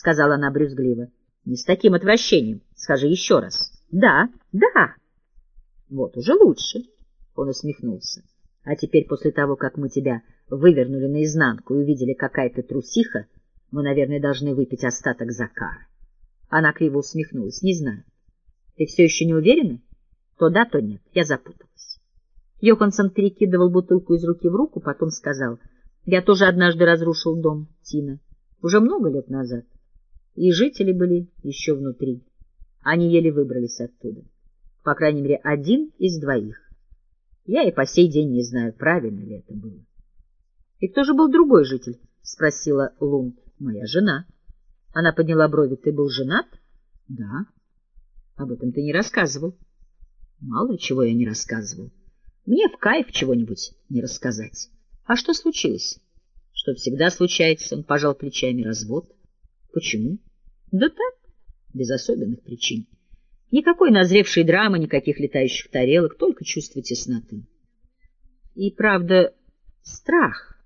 сказала она брюзгливо. — Не с таким отвращением. Скажи еще раз. — Да, да. — Вот уже лучше, — он усмехнулся. — А теперь, после того, как мы тебя вывернули наизнанку и увидели, какая ты трусиха, мы, наверное, должны выпить остаток Закара. Она криво усмехнулась. — Не знаю. Ты все еще не уверена? То да, то нет. Я запуталась. Йоханссон перекидывал бутылку из руки в руку, потом сказал. — Я тоже однажды разрушил дом, Тина. Уже много лет назад. И жители были еще внутри. Они еле выбрались оттуда. По крайней мере, один из двоих. Я и по сей день не знаю, правильно ли это было. — И кто же был другой житель? — спросила Лунд. — Моя жена. Она подняла брови. — Ты был женат? — Да. — Об этом ты не рассказывал. — Мало чего я не рассказывал. Мне в кайф чего-нибудь не рассказать. — А что случилось? — Что всегда случается. Он пожал плечами. Развод. — Почему? — Да так, без особенных причин. Никакой назревшей драмы, никаких летающих тарелок, только чувство тесноты. И, правда, страх,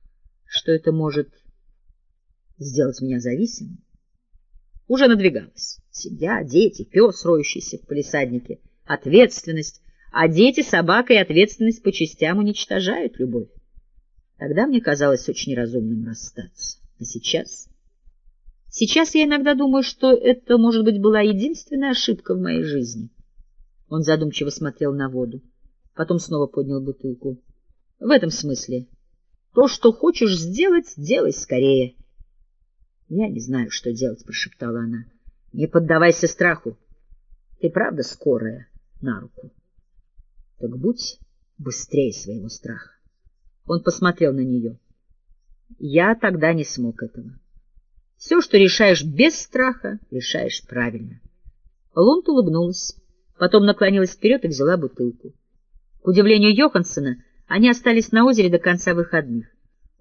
что это может сделать меня зависимым, уже надвигалось. Семья, дети, пес, роющийся в палисаднике, ответственность, а дети, собака и ответственность по частям уничтожают любовь. Тогда мне казалось очень разумным расстаться. А сейчас... Сейчас я иногда думаю, что это, может быть, была единственная ошибка в моей жизни. Он задумчиво смотрел на воду, потом снова поднял бутылку. В этом смысле. То, что хочешь сделать, делай скорее. Я не знаю, что делать, прошептала она. Не поддавайся страху. Ты правда скорая на руку. Так будь быстрее своего страха. Он посмотрел на нее. Я тогда не смог этого. Все, что решаешь без страха, решаешь правильно. Лунд улыбнулась, потом наклонилась вперед и взяла бутылку. К удивлению Йоханссона, они остались на озере до конца выходных.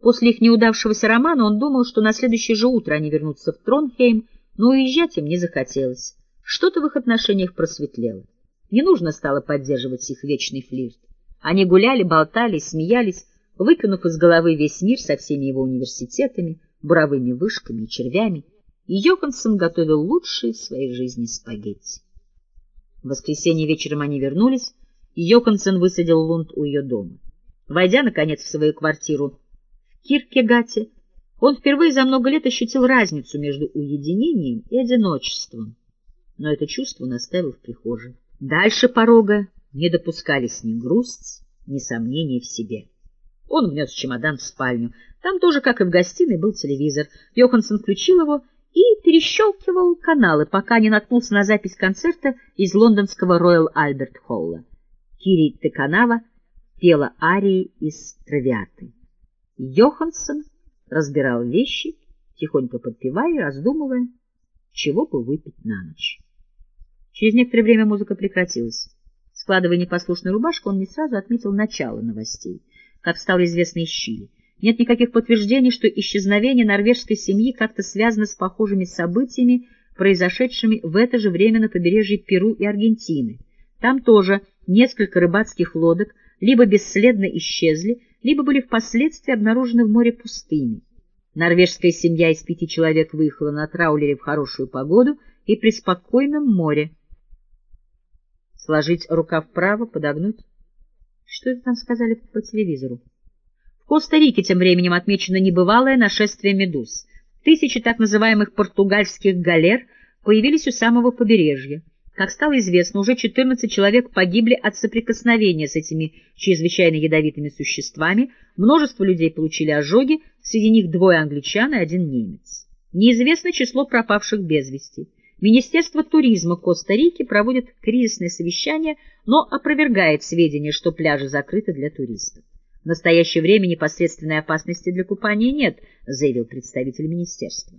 После их неудавшегося романа он думал, что на следующее же утро они вернутся в Тронхейм, но уезжать им не захотелось. Что-то в их отношениях просветлело. Не нужно стало поддерживать их вечный флирт. Они гуляли, болтали, смеялись, выкинув из головы весь мир со всеми его университетами, буровыми вышками и червями, и Йоханссон готовил лучшие в своей жизни спагетти. В воскресенье вечером они вернулись, и Йоханссон высадил Лунд у ее дома. Войдя, наконец, в свою квартиру в Киркегате, он впервые за много лет ощутил разницу между уединением и одиночеством, но это чувство наставил в прихожей. Дальше порога не допускались ни грусть, ни сомнения в себе. Он внес чемодан в спальню. Там тоже, как и в гостиной, был телевизор. Йоханссон включил его и перещелкивал каналы, пока не наткнулся на запись концерта из лондонского Роyal Альберт Холла. Кири Теканава пела арии из «Травиаты». Йоханссон разбирал вещи, тихонько подпевая и раздумывая, чего бы выпить на ночь. Через некоторое время музыка прекратилась. Складывая непослушную рубашку, он не сразу отметил начало новостей — как стало известно из Чили. Нет никаких подтверждений, что исчезновение норвежской семьи как-то связано с похожими событиями, произошедшими в это же время на побережье Перу и Аргентины. Там тоже несколько рыбацких лодок либо бесследно исчезли, либо были впоследствии обнаружены в море пустыми. Норвежская семья из пяти человек выехала на траулере в хорошую погоду и при спокойном море. Сложить рукав вправо, подогнуть что это там сказали по телевизору? В Коста-Рике тем временем отмечено небывалое нашествие медуз. Тысячи так называемых португальских галер появились у самого побережья. Как стало известно, уже 14 человек погибли от соприкосновения с этими чрезвычайно ядовитыми существами, множество людей получили ожоги, среди них двое англичан и один немец. Неизвестно число пропавших без вести. Министерство туризма Коста-Рики проводит кризисное совещание, но опровергает сведения, что пляжи закрыты для туристов. В настоящее время непосредственной опасности для купания нет, заявил представитель министерства.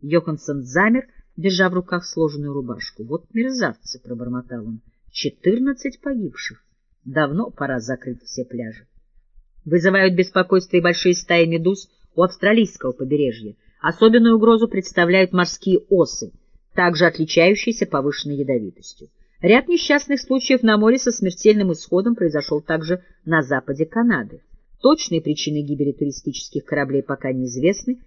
Йоханссон замер, держа в руках сложенную рубашку. Вот мерзавцы, пробормотал он. Четырнадцать погибших. Давно пора закрыть все пляжи. Вызывают беспокойство и большие стаи медуз у австралийского побережья. Особенную угрозу представляют морские осы — также отличающийся повышенной ядовитостью. Ряд несчастных случаев на море со смертельным исходом произошел также на западе Канады. Точные причины гибели туристических кораблей пока неизвестны,